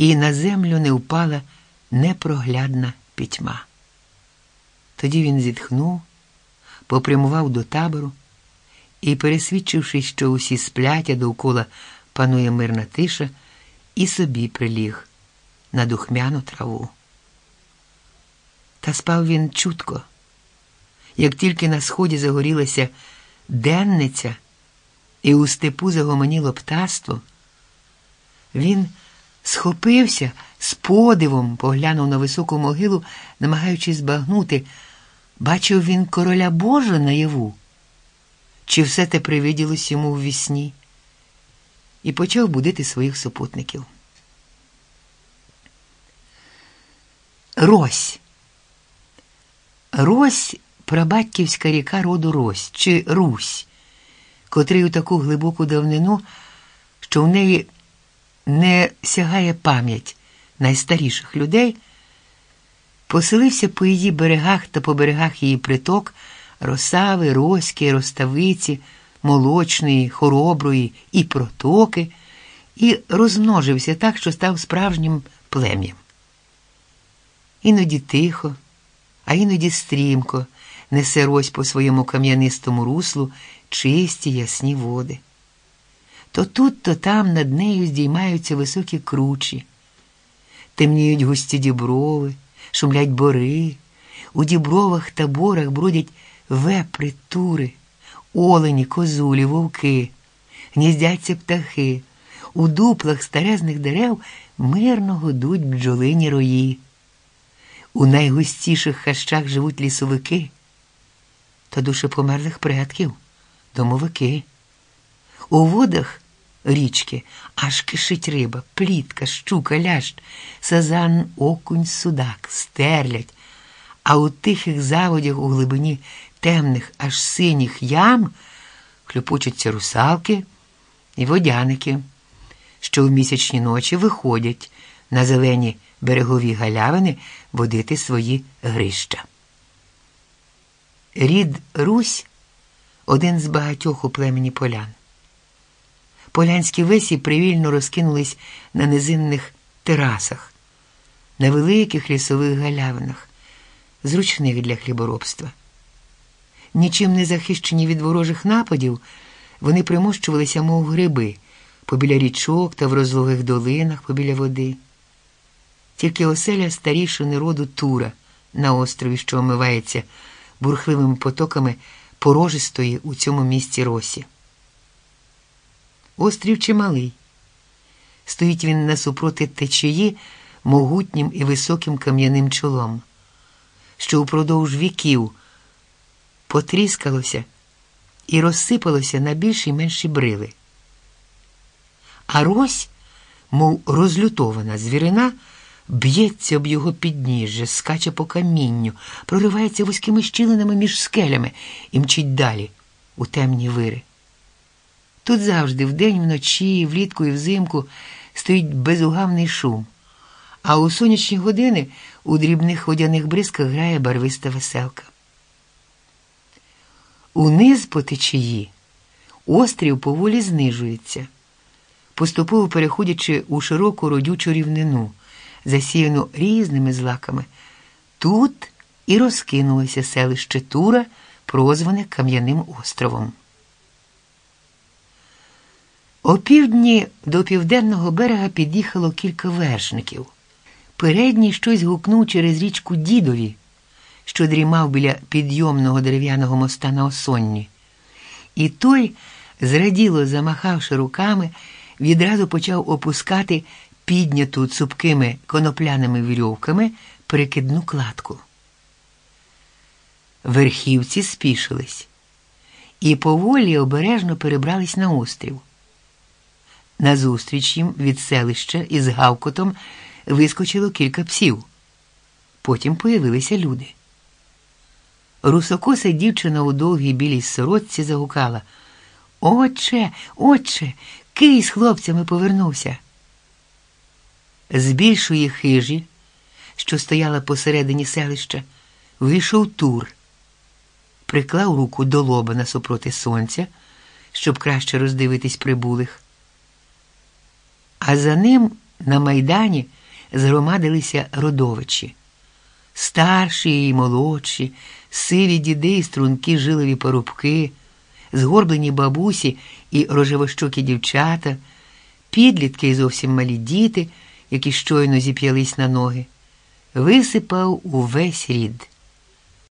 і на землю не впала непроглядна пітьма. Тоді він зітхнув, попрямував до табору і, пересвідчившись, що усі сплять, а довкола панує мирна тиша, і собі приліг на духмяну траву. Та спав він чутко. Як тільки на сході загорілася денниця і у степу загомоніло птаство, він схопився з подивом, поглянув на високу могилу, намагаючись збагнути, бачив він короля Божа наяву, чи все те привиділось йому в вісні, і почав будити своїх супутників. Рось. Рось прабатьківська ріка роду Рось чи Русь, котрий у таку глибоку давнину, що в неї не сягає пам'ять найстаріших людей, поселився по її берегах та по берегах її приток Росави, Роськи, Роставиці, Молочної, Хороброї і протоки, і розмножився так, що став справжнім плем'ям. Іноді тихо, а іноді стрімко несе рось по своєму кам'янистому руслу чисті ясні води. То тут, то там над нею здіймаються високі кручі, темніють густі діброви, шумлять бори, у дібровах та борах бродять вепри, тури, олені, козулі, вовки, гніздяться птахи, у дуплах старезних дерев мирно годуть бджолині рої. У найгустіших хащах живуть лісовики та душі померлих предків, домовики. У водах річки аж кишить риба, плітка, щука, лящ, сазан, окунь, судак, стерлядь, а у тихих заводях у глибині темних, аж синіх ям хлюпочуться русалки і водяники, що в місячні ночі виходять на зелені берегові галявини водити свої грища. Рід Русь один з багатьох у племені полян. Полянські весі привільно розкинулись на низинних терасах, на великих лісових галявинах, зручних для хліборобства. Нічим не захищені від ворожих нападів, вони примощувалися, мов гриби, побіля річок та в розлогих долинах побіля води. Тільки оселя старішини роду Тура на острові, що омивається бурхливими потоками порожистої у цьому місці росі. Острів чималий. Стоїть він насупроти течії могутнім і високим кам'яним чолом, що упродовж віків потріскалося і розсипалося на більші й менші брили. А рось, мов розлютована звірина, б'ється об його підніжжя, скаче по камінню, проривається вузькими щілинами між скелями і мчить далі у темні вири. Тут завжди, вдень, вночі, влітку і взимку, стоїть безугавний шум, а у сонячні години у дрібних водяних бризках грає барвиста веселка. Униз по течії острів поволі знижується, поступово переходячи у широку родючу рівнину, засіяну різними злаками. Тут і розкинулося селище Тура, прозване Кам'яним островом. Опівдні до південного берега під'їхало кілька вершників. Передній щось гукнув через річку Дідові, що дрімав біля підйомного дерев'яного моста на осонні. І той, зраділо замахавши руками, відразу почав опускати підняту цупкими конопляними вірьовками перекидну кладку. Верхівці спішились і поволі обережно перебрались на острів. Назустріч їм від селища із гавкотом вискочило кілька псів. Потім появилися люди. Русокоса дівчина у довгій білій сорочці загукала Отче, отче, кий з хлопцями повернувся. З більшої хижі, що стояла посередині селища, вийшов тур, приклав руку до лоба насупроти сонця, щоб краще роздивитись прибулих. А за ним На майдані згромадилися родовичі, старші і молодші, сиві діди і струнки жилові порубки, згорблені бабусі і рожевощокі дівчата, підлітки і зовсім малі діти, які щойно зіп'ялись на ноги, висипав увесь рід.